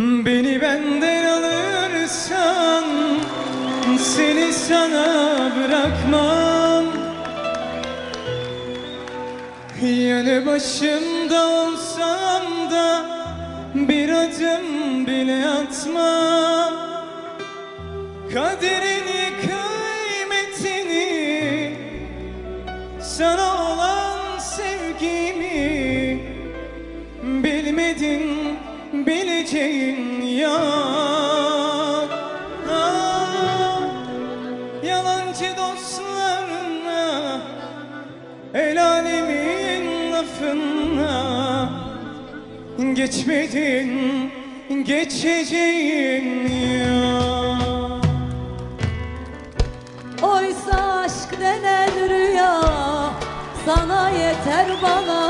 Beni benden alırsan Seni sana bırakmam. Yanı başımda olsam da Bir adım bile atmam. Kaderini kıymetini Sana olan sevgimi Bilmedin bileceğin yok. Ah, Yalancı dostlarına El alemin lafına Geçmedin geçeceğin yok. Oysa aşk denen rüya Sana yeter bana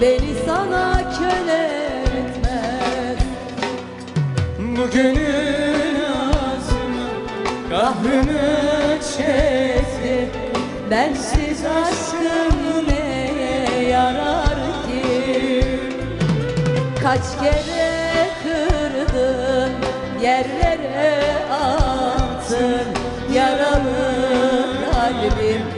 Beni sana köle etmez Bu gönül ağzıma kahrını çekti. Bensiz aşkım neye yarar ki? Kaç kere kırdın yerlere attın. Yaralı kalbim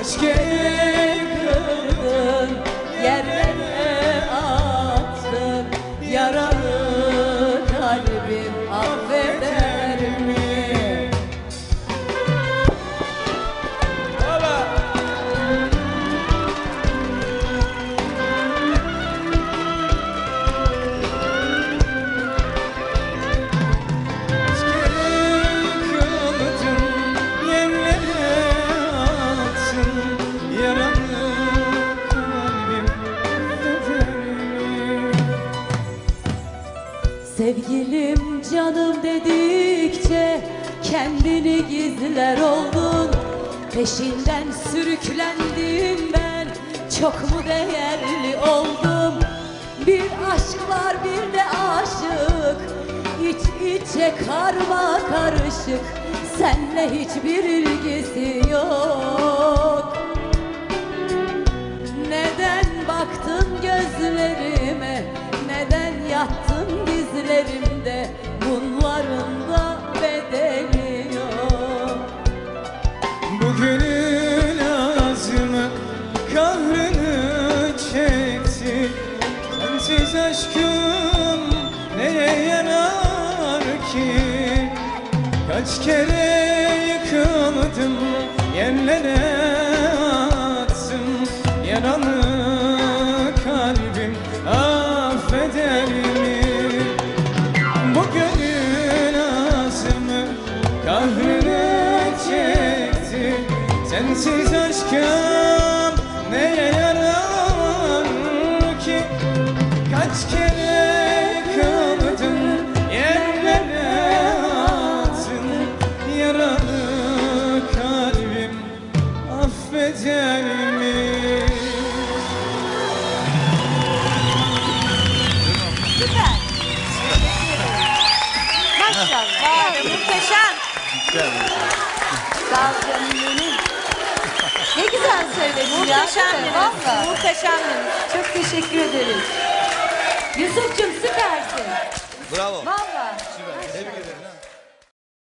Kaç Sevgilim canım dedikçe kendini gizler oldun. Peşinden sürüklendim ben çok mu değerli oldum? Bir aşk var bir de aşık. İç içe karma karışık Senle hiçbir ilgisi yok. Neden baktın gözlerime aşkım neye yarar ki? Kaç kere yıkıldım yerlere atsın. Yaralı kalbim affeder mi? Bu gönül ağzımı kahrını çekti. Sensiz aşkım Muhteşem. Güzel. Sağ ol canım benim. Ne güzel söyledin ya. Muhteşem Hakikaten, demiş. Muhteşem. Çok teşekkür ederim. Yusuf'cum süpersin. Bravo. Valla. Süper. Tebrik ederim.